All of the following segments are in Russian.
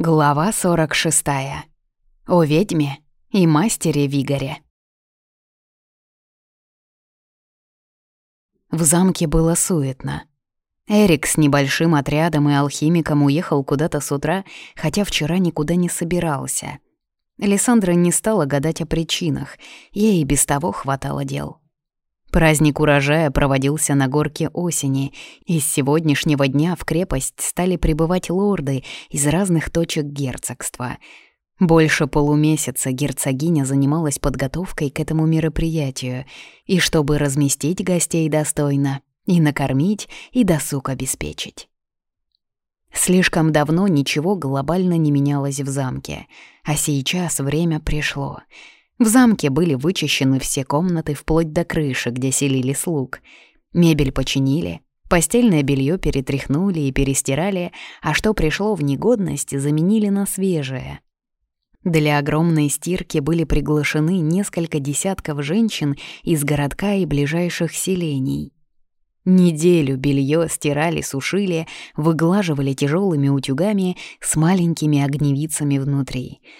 Глава 46. О ведьме и мастере Вигаре. В замке было суетно. Эрик с небольшим отрядом и алхимиком уехал куда-то с утра, хотя вчера никуда не собирался. Александра не стала гадать о причинах, ей и без того хватало дел. Праздник урожая проводился на горке осени, и с сегодняшнего дня в крепость стали прибывать лорды из разных точек герцогства. Больше полумесяца герцогиня занималась подготовкой к этому мероприятию, и чтобы разместить гостей достойно, и накормить, и досуг обеспечить. Слишком давно ничего глобально не менялось в замке, а сейчас время пришло — в замке были вычищены все комнаты вплоть до крыши, где селили слуг. Мебель починили, постельное белье перетряхнули и перестирали, а что пришло в негодность, заменили на свежее. Для огромной стирки были приглашены несколько десятков женщин из городка и ближайших селений. Неделю белье стирали, сушили, выглаживали тяжелыми утюгами с маленькими огневицами внутри —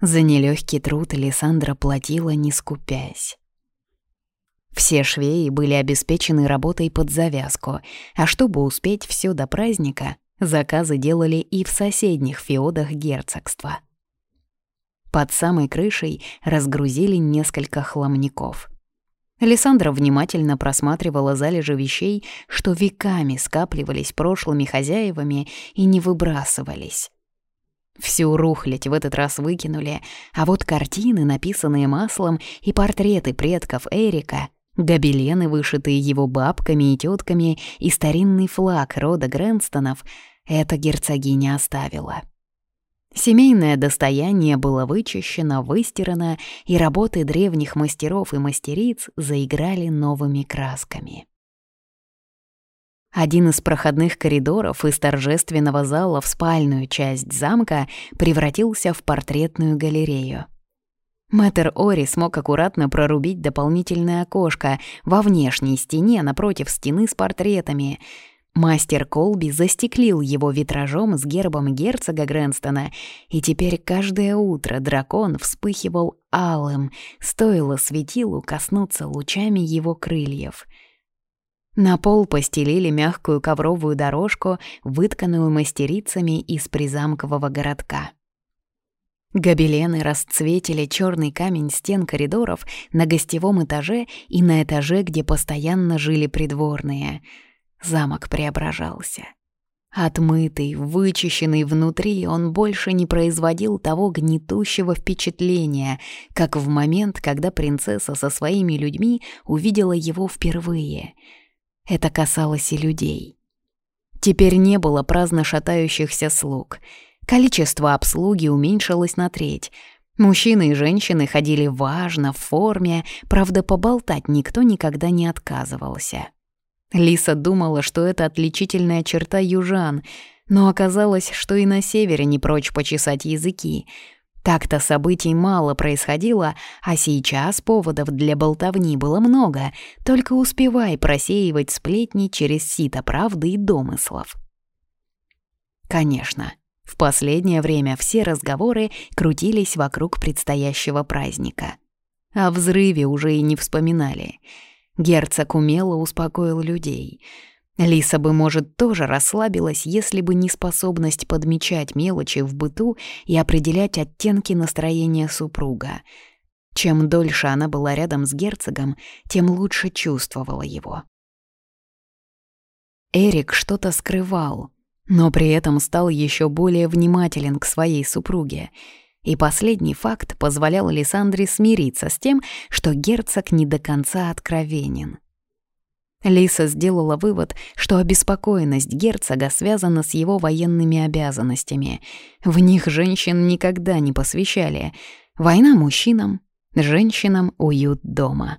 за нелегкий труд Александра платила, не скупясь. Все швеи были обеспечены работой под завязку, а чтобы успеть все до праздника, заказы делали и в соседних феодах герцогства. Под самой крышей разгрузили несколько хламников. Александра внимательно просматривала залежи вещей, что веками скапливались прошлыми хозяевами и не выбрасывались. Всю рухлядь в этот раз выкинули, а вот картины, написанные маслом, и портреты предков Эрика, гобелены, вышитые его бабками и тетками, и старинный флаг рода Грэнстонов — эта герцогиня оставила. Семейное достояние было вычищено, выстирано, и работы древних мастеров и мастериц заиграли новыми красками. Один из проходных коридоров из торжественного зала в спальную часть замка превратился в портретную галерею. Мэтр Ори смог аккуратно прорубить дополнительное окошко во внешней стене напротив стены с портретами. Мастер Колби застеклил его витражом с гербом герцога Грэнстона, и теперь каждое утро дракон вспыхивал алым, стоило светилу коснуться лучами его крыльев — на пол постелили мягкую ковровую дорожку, вытканную мастерицами из призамкового городка. Гобелены расцветили черный камень стен коридоров на гостевом этаже и на этаже, где постоянно жили придворные. Замок преображался. Отмытый, вычищенный внутри, он больше не производил того гнетущего впечатления, как в момент, когда принцесса со своими людьми увидела его впервые — это касалось и людей. Теперь не было праздно шатающихся слуг. Количество обслуги уменьшилось на треть. Мужчины и женщины ходили важно, в форме, правда, поболтать никто никогда не отказывался. Лиса думала, что это отличительная черта южан, но оказалось, что и на севере не прочь почесать языки — так-то событий мало происходило, а сейчас поводов для болтовни было много, только успевай просеивать сплетни через сито правды и домыслов. Конечно, в последнее время все разговоры крутились вокруг предстоящего праздника. О взрыве уже и не вспоминали. Герцог умело успокоил людей — Лиса бы, может, тоже расслабилась, если бы не способность подмечать мелочи в быту и определять оттенки настроения супруга. Чем дольше она была рядом с герцогом, тем лучше чувствовала его. Эрик что-то скрывал, но при этом стал еще более внимателен к своей супруге. И последний факт позволял Лиссандре смириться с тем, что герцог не до конца откровенен. Лиса сделала вывод, что обеспокоенность герцога связана с его военными обязанностями. В них женщин никогда не посвящали. Война мужчинам, женщинам уют дома.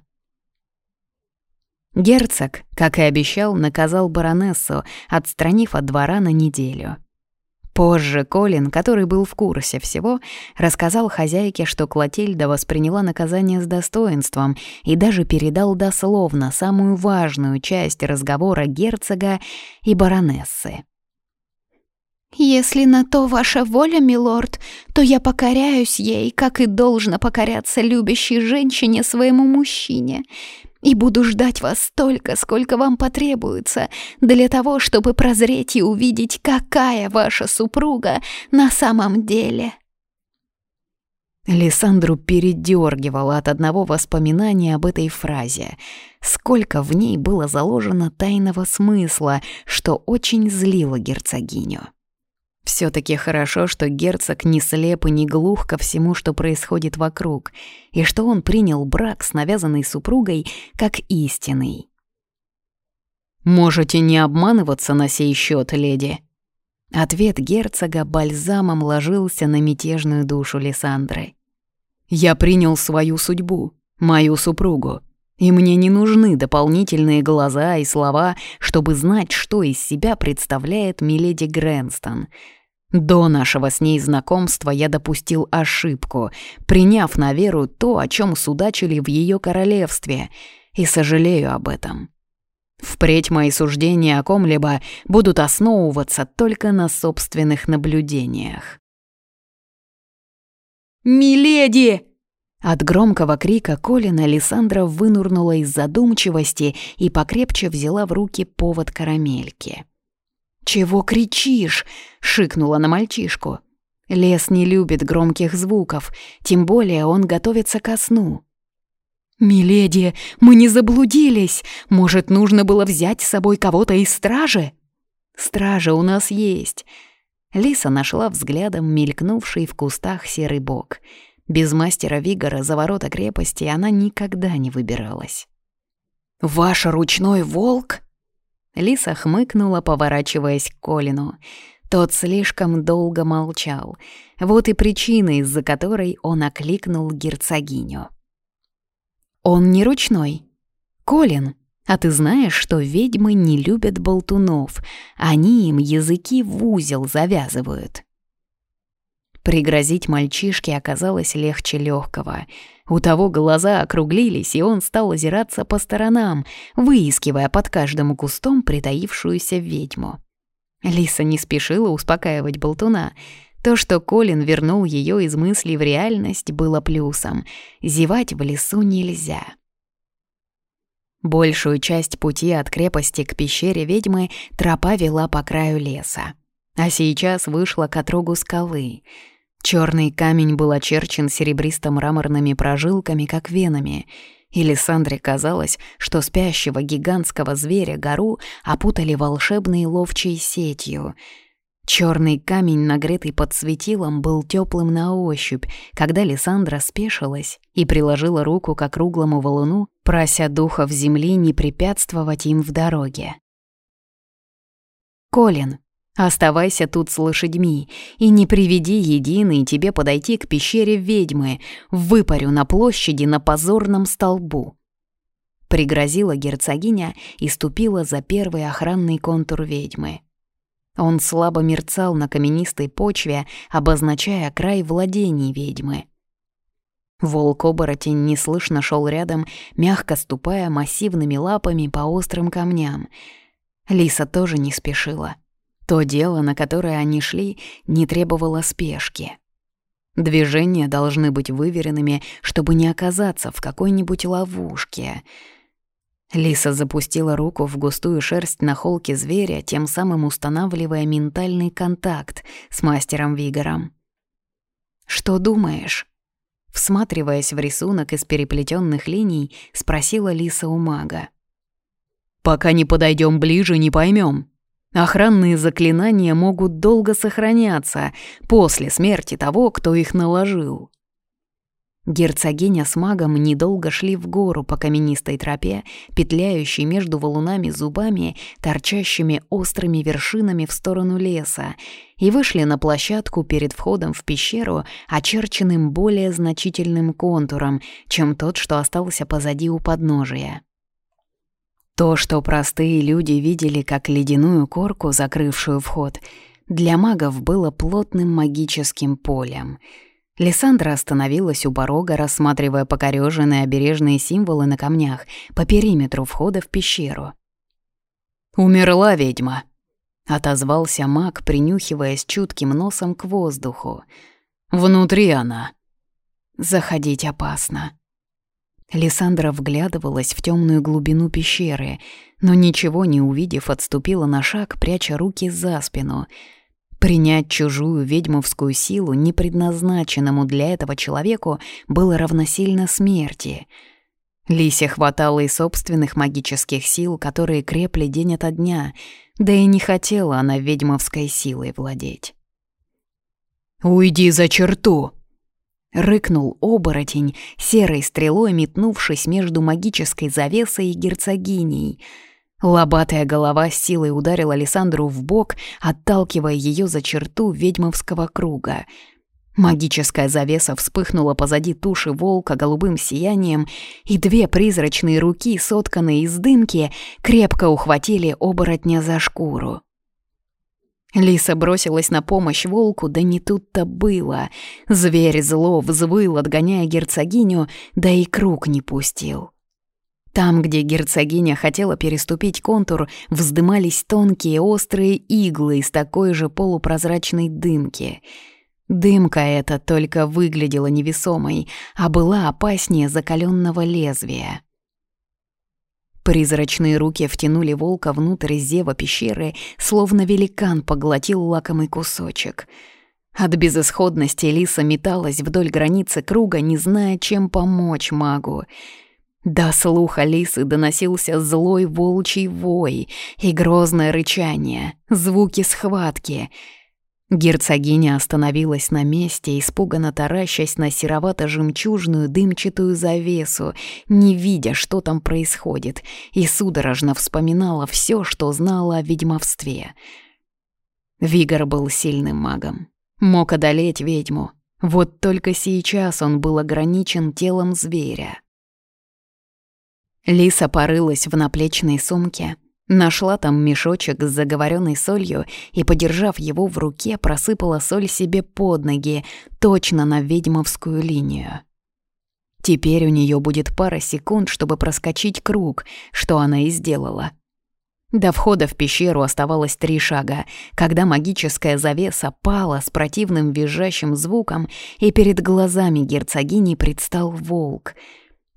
Герцог, как и обещал, наказал баронессу, отстранив от двора на неделю — Позже Колин, который был в курсе всего, рассказал хозяйке, что Клотильда восприняла наказание с достоинством и даже передал дословно самую важную часть разговора герцога и баронессы. «Если на то ваша воля, милорд, то я покоряюсь ей, как и должно покоряться любящей женщине своему мужчине, и буду ждать вас столько, сколько вам потребуется, для того, чтобы прозреть и увидеть, какая ваша супруга на самом деле». Лиссандру передергивала от одного воспоминания об этой фразе. Сколько в ней было заложено тайного смысла, что очень злило герцогиню. Все таки хорошо, что герцог не слеп и не глух ко всему, что происходит вокруг, и что он принял брак с навязанной супругой как истинный. «Можете не обманываться на сей счет, леди», Ответ герцога бальзамом ложился на мятежную душу Лиссандры. Я принял свою судьбу, мою супругу, и мне не нужны дополнительные глаза и слова, чтобы знать, что из себя представляет миледи Грэнстон. До нашего с ней знакомства я допустил ошибку, приняв на веру то, о чем судачили в ее королевстве, и сожалею об этом. Впредь мои суждения о ком-либо будут основываться только на собственных наблюдениях. «Миледи!» От громкого крика Колина Александра вынурнула из задумчивости и покрепче взяла в руки повод карамельки. «Чего кричишь?» — шикнула на мальчишку. Лес не любит громких звуков, тем более он готовится ко сну. «Миледи, мы не заблудились. Может, нужно было взять с собой кого-то из стражи?» «Стража у нас есть. Лиса нашла взглядом мелькнувший в кустах серый бок. Без мастера Вигора за ворота крепости она никогда не выбиралась. «Ваш ручной волк?» Лиса хмыкнула, поворачиваясь к Колину. Тот слишком долго молчал. Вот и причина, из-за которой он окликнул герцогиню. «Он не ручной. Колин, а ты знаешь, что ведьмы не любят болтунов, они им языки в узел завязывают. Пригрозить мальчишке оказалось легче легкого. У того глаза округлились, и он стал озираться по сторонам, выискивая под каждым кустом притаившуюся ведьму. Лиса не спешила успокаивать болтуна. То, что Колин вернул ее из мыслей в реальность, было плюсом. Зевать в лесу нельзя. Большую часть пути от крепости к пещере ведьмы тропа вела по краю леса. А сейчас вышла к отрогу скалы. Черный камень был очерчен серебристо-мраморными прожилками, как венами, и Лиссандре казалось, что спящего гигантского зверя гору опутали волшебной ловчей сетью — Черный камень, нагретый под светилом, был теплым на ощупь, когда Лиссандра спешилась и приложила руку к округлому валуну, прося духов земли не препятствовать им в дороге. «Колин, оставайся тут с лошадьми и не приведи единый тебе подойти к пещере ведьмы, выпарю на площади на позорном столбу». Пригрозила герцогиня и ступила за первый охранный контур ведьмы. Он слабо мерцал на каменистой почве, обозначая край владений ведьмы. Волк-оборотень неслышно шел рядом, мягко ступая массивными лапами по острым камням. Лиса тоже не спешила. То дело, на которое они шли, не требовало спешки. Движения должны быть выверенными, чтобы не оказаться в какой-нибудь ловушке — Лиса запустила руку в густую шерсть на холке зверя, тем самым устанавливая ментальный контакт с мастером Вигором. «Что думаешь?» Всматриваясь в рисунок из переплетенных линий, спросила Лиса у мага. «Пока не подойдем ближе, не поймем. Охранные заклинания могут долго сохраняться после смерти того, кто их наложил. Герцогиня с магом недолго шли в гору по каменистой тропе, петляющей между валунами зубами, торчащими острыми вершинами в сторону леса, и вышли на площадку перед входом в пещеру, очерченным более значительным контуром, чем тот, что остался позади у подножия. То, что простые люди видели как ледяную корку, закрывшую вход, для магов было плотным магическим полем — Лиссандра остановилась у порога, рассматривая покорёженные обережные символы на камнях по периметру входа в пещеру. «Умерла ведьма», — отозвался маг, принюхиваясь чутким носом к воздуху. «Внутри она». «Заходить опасно». Лиссандра вглядывалась в темную глубину пещеры, но ничего не увидев, отступила на шаг, пряча руки за спину. Принять чужую ведьмовскую силу, не предназначенному для этого человеку, было равносильно смерти. Лисе хватало и собственных магических сил, которые крепли день ото дня — да и не хотела она ведьмовской силой владеть. «Уйди за черту!» — рыкнул оборотень, серой стрелой метнувшись между магической завесой и герцогиней. Лобатая голова с силой ударила Александру в бок, отталкивая ее за черту ведьмовского круга — Магическая завеса вспыхнула позади туши волка голубым сиянием, и две призрачные руки, сотканные из дымки, крепко ухватили оборотня за шкуру. Лиса бросилась на помощь волку, да не тут-то было. Зверь зло взвыл, отгоняя герцогиню, да и круг не пустил. Там, где герцогиня хотела переступить контур, вздымались тонкие острые иглы из такой же полупрозрачной дымки — Дымка эта только выглядела невесомой, а была опаснее закаленного лезвия. Призрачные руки втянули волка внутрь зева пещеры, словно великан поглотил лакомый кусочек. От безысходности Лиса металась вдоль границы круга, не зная, чем помочь магу. До слуха Лисы доносился злой волчий вой и грозное рычание, звуки схватки — Герцогиня остановилась на месте, испуганно таращась на серовато-жемчужную дымчатую завесу, не видя, что там происходит, и судорожно вспоминала все, что знала о ведьмовстве. Вигор был сильным магом, мог одолеть ведьму. Вот только сейчас он был ограничен телом зверя. Лиса порылась в наплечной сумке — Нашла там мешочек с заговоренной солью и, подержав его в руке, просыпала соль себе под ноги, точно на ведьмовскую линию. Теперь у нее будет пара секунд, чтобы проскочить круг, что она и сделала. До входа в пещеру оставалось три шага, когда магическая завеса пала с противным визжащим звуком, и перед глазами герцогини предстал волк.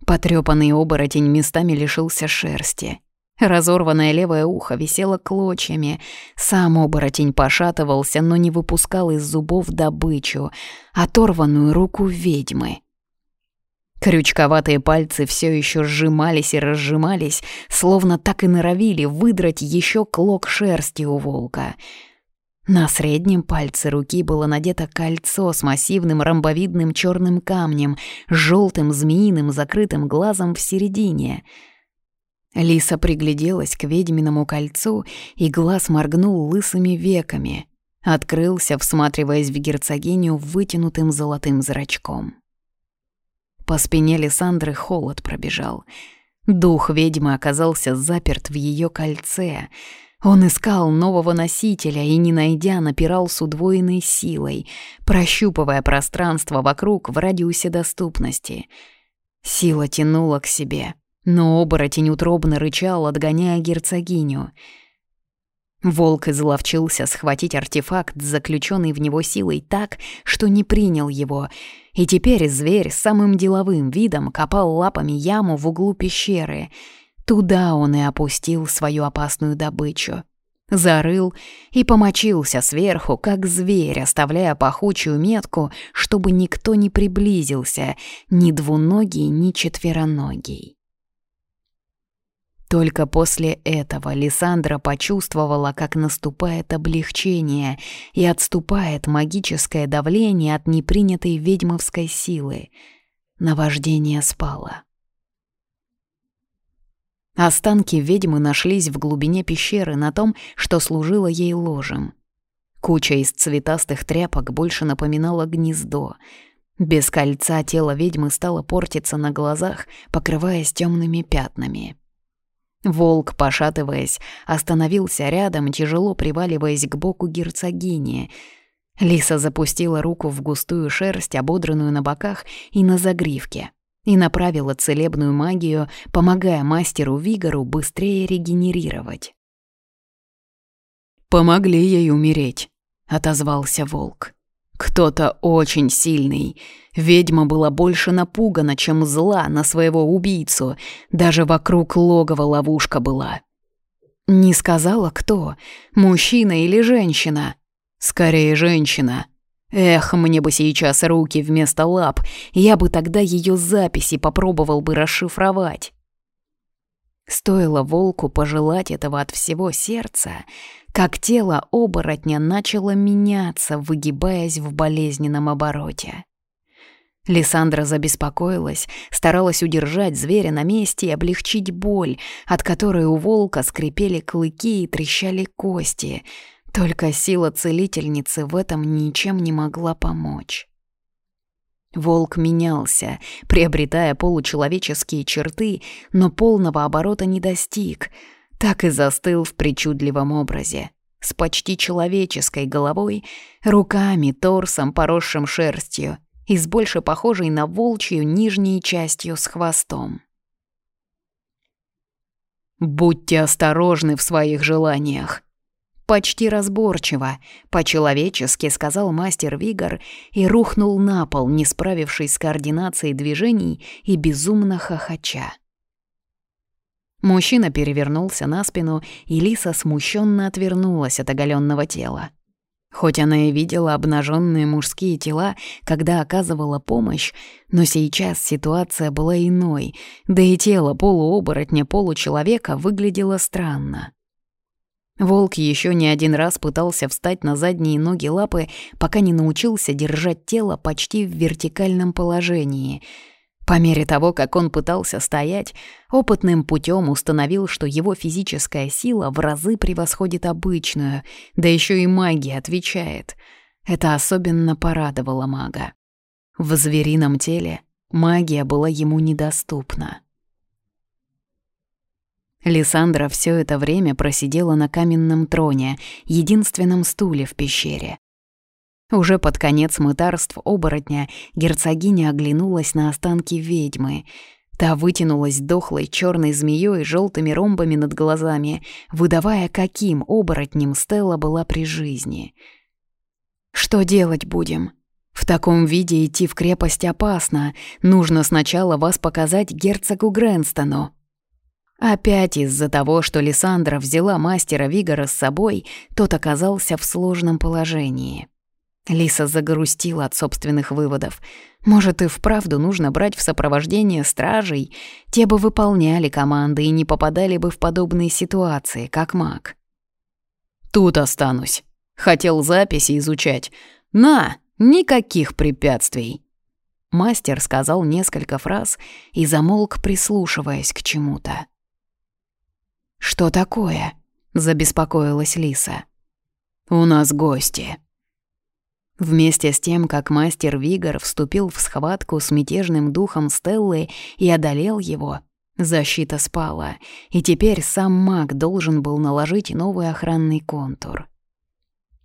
Потрёпанный оборотень местами лишился шерсти — Разорванное левое ухо висело клочьями. Сам оборотень пошатывался, но не выпускал из зубов добычу, оторванную руку ведьмы. Крючковатые пальцы все еще сжимались и разжимались, словно так и норовили выдрать еще клок шерсти у волка. На среднем пальце руки было надето кольцо с массивным ромбовидным черным камнем, желтым змеиным закрытым глазом в середине — Лиса пригляделась к ведьминому кольцу, и глаз моргнул лысыми веками. Открылся, всматриваясь в герцогиню вытянутым золотым зрачком. По спине Лиссандры холод пробежал. Дух ведьмы оказался заперт в ее кольце. Он искал нового носителя и, не найдя, напирал с удвоенной силой, прощупывая пространство вокруг в радиусе доступности. Сила тянула к себе — но оборотень утробно рычал, отгоняя герцогиню. Волк изловчился схватить артефакт, заключенный в него силой так, что не принял его, и теперь зверь самым деловым видом копал лапами яму в углу пещеры. Туда он и опустил свою опасную добычу. Зарыл и помочился сверху, как зверь, оставляя пахучую метку, чтобы никто не приблизился, ни двуногий, ни четвероногий. Только после этого Лиссандра почувствовала, как наступает облегчение и отступает магическое давление от непринятой ведьмовской силы. Наваждение спало. Останки ведьмы нашлись в глубине пещеры на том, что служило ей ложем. Куча из цветастых тряпок больше напоминала гнездо. Без кольца тело ведьмы стало портиться на глазах, покрываясь темными пятнами. Волк, пошатываясь, остановился рядом, тяжело приваливаясь к боку герцогини. Лиса запустила руку в густую шерсть, ободранную на боках и на загривке, и направила целебную магию, помогая мастеру Вигору быстрее регенерировать. помогли ей умереть», — отозвался волк. «Кто-то очень сильный. Ведьма была больше напугана, чем зла на своего убийцу. Даже вокруг логова ловушка была». «Не сказала, кто? Мужчина или женщина?» «Скорее, женщина», Эх, мне бы сейчас руки вместо лап, я бы тогда ее записи попробовал бы расшифровать. Стоило волку пожелать этого от всего сердца, как тело оборотня начало меняться, выгибаясь в болезненном обороте. Лиссандра забеспокоилась, старалась удержать зверя на месте и облегчить боль, от которой у волка скрипели клыки и трещали кости. Только сила целительницы в этом ничем не могла помочь. Волк менялся, приобретая получеловеческие черты, но полного оборота не достиг, так и застыл в причудливом образе. С почти человеческой головой, руками, торсом, поросшим шерстью и с больше похожей на волчью нижней частью с хвостом. «Будьте осторожны в своих желаниях», Почти разборчиво, по-человечески сказал мастер Вигор и рухнул на пол, не справившись с координацией движений и безумно хохоча. Мужчина перевернулся на спину, и Лиса смущенно отвернулась от оголенного тела. Хоть она и видела обнаженные мужские тела, когда оказывала помощь, но сейчас ситуация была иной, да и тело полуоборотня получеловека выглядело странно. Волк еще не один раз пытался встать на задние ноги лапы, пока не научился держать тело почти в вертикальном положении. По мере того, как он пытался стоять, опытным путем установил, что его физическая сила в разы превосходит обычную, да еще и магия отвечает. Это особенно порадовало мага. В зверином теле магия была ему недоступна. Лиссандра все это время просидела на каменном троне, единственном стуле в пещере. Уже под конец мытарств оборотня герцогиня оглянулась на останки ведьмы. Та вытянулась дохлой черной змеей желтыми ромбами над глазами, выдавая, каким оборотнем Стелла была при жизни. «Что делать будем?» В таком виде идти в крепость опасно. Нужно сначала вас показать герцогу Грэнстону. Опять из-за того, что Лиссандра взяла мастера Вигора с собой, тот оказался в сложном положении. Лиса загрустила от собственных выводов. Может, и вправду нужно брать в сопровождение стражей? Те бы выполняли команды и не попадали бы в подобные ситуации, как маг. «Тут останусь. Хотел записи изучать. На, никаких препятствий!» Мастер сказал несколько фраз и замолк, прислушиваясь к чему-то. «Что такое?» — забеспокоилась Лиса. «У нас гости». Вместе с тем, как мастер Вигор вступил в схватку с мятежным духом Стеллы и одолел его, защита спала, и теперь сам маг должен был наложить новый охранный контур.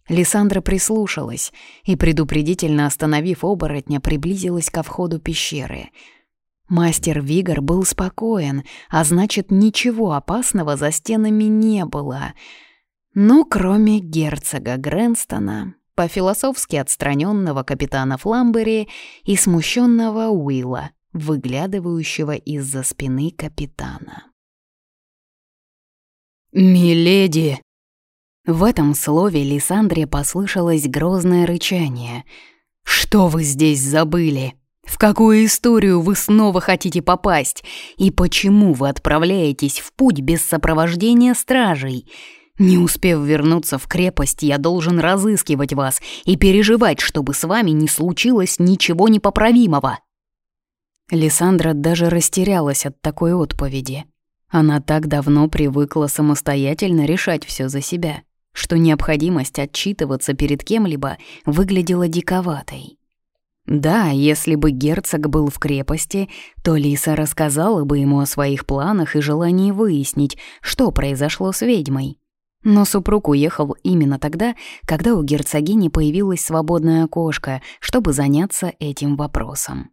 Лиссандра прислушалась и, предупредительно остановив оборотня, приблизилась ко входу пещеры — Мастер Вигор был спокоен, а значит, ничего опасного за стенами не было. Ну, кроме герцога Грэнстона, по-философски отстраненного капитана Фламбери и смущенного Уилла, выглядывающего из-за спины капитана. «Миледи!» В этом слове Лиссандре послышалось грозное рычание. «Что вы здесь забыли?» В какую историю вы снова хотите попасть? И почему вы отправляетесь в путь без сопровождения стражей? Не успев вернуться в крепость, я должен разыскивать вас и переживать, чтобы с вами не случилось ничего непоправимого». Лиссандра даже растерялась от такой отповеди. Она так давно привыкла самостоятельно решать все за себя, что необходимость отчитываться перед кем-либо выглядела диковатой. Да, если бы герцог был в крепости, то Лиса рассказала бы ему о своих планах и желании выяснить, что произошло с ведьмой. Но супруг уехал именно тогда, когда у герцогини появилось свободное окошко, чтобы заняться этим вопросом.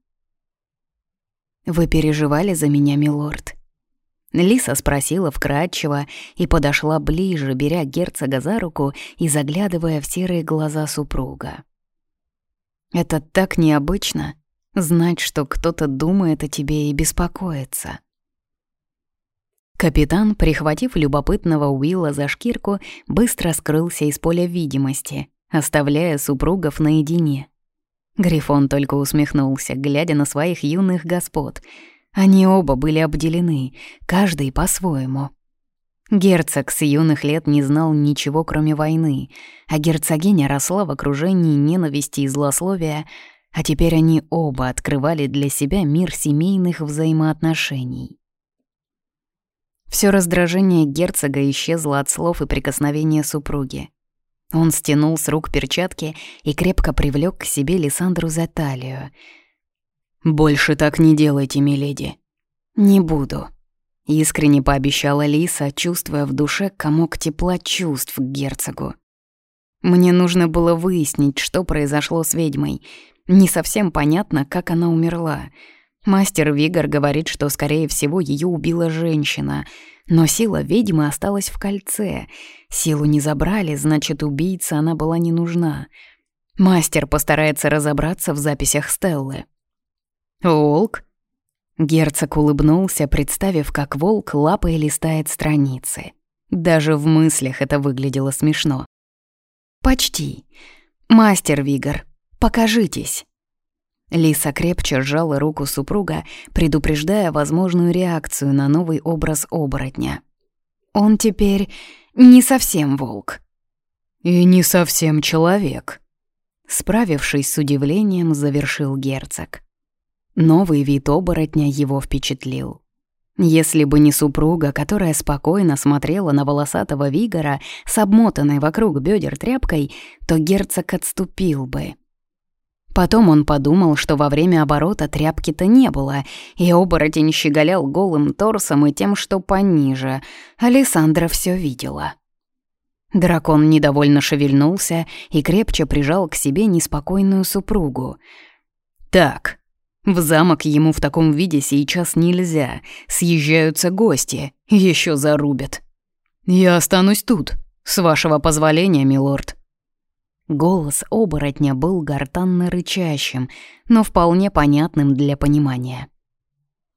«Вы переживали за меня, милорд?» Лиса спросила вкратчиво и подошла ближе, беря герцога за руку и заглядывая в серые глаза супруга. «Это так необычно — знать, что кто-то думает о тебе и беспокоится». Капитан, прихватив любопытного Уилла за шкирку, быстро скрылся из поля видимости, оставляя супругов наедине. Грифон только усмехнулся, глядя на своих юных господ. Они оба были обделены, каждый по-своему. Герцог с юных лет не знал ничего, кроме войны, а герцогиня росла в окружении ненависти и злословия, а теперь они оба открывали для себя мир семейных взаимоотношений. Всё раздражение герцога исчезло от слов и прикосновения супруги. Он стянул с рук перчатки и крепко привлёк к себе Лиссандру за талию. «Больше так не делайте, миледи». «Не буду», — искренне пообещала Лиса, чувствуя в душе комок тепла чувств к герцогу. «Мне нужно было выяснить, что произошло с ведьмой. Не совсем понятно, как она умерла». Мастер Вигар говорит, что, скорее всего, ее убила женщина. Но сила ведьмы осталась в кольце. Силу не забрали, значит, убийца она была не нужна. Мастер постарается разобраться в записях Стеллы. «Волк?» Герцог улыбнулся, представив, как волк лапой листает страницы. Даже в мыслях это выглядело смешно. «Почти. Мастер Вигар, покажитесь». Лиса крепче сжала руку супруга, предупреждая возможную реакцию на новый образ оборотня. «Он теперь не совсем волк». «И не совсем человек», — справившись с удивлением, завершил герцог. Новый вид оборотня его впечатлил. Если бы не супруга, которая спокойно смотрела на волосатого Вигора с обмотанной вокруг бедер тряпкой, то герцог отступил бы. Потом он подумал, что во время оборота тряпки-то не было, и оборотень щеголял голым торсом и тем, что пониже. Александра все видела. Дракон недовольно шевельнулся и крепче прижал к себе неспокойную супругу. «Так, в замок ему в таком виде сейчас нельзя. Съезжаются гости, еще зарубят. Я останусь тут, с вашего позволения, милорд». Голос оборотня был гортанно рычащим, но вполне понятным для понимания.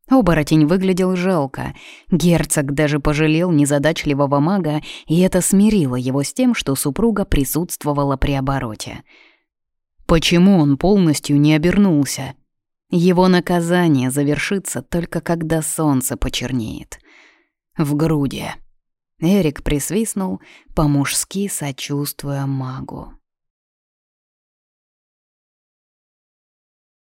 Оборотень выглядел жалко. Герцог даже пожалел незадачливого мага, и это смирило его с тем, что супруга присутствовала при обороте. Почему он полностью не обернулся? Его наказание завершится только когда солнце почернеет. В груди. Эрик присвистнул, по-мужски сочувствуя магу.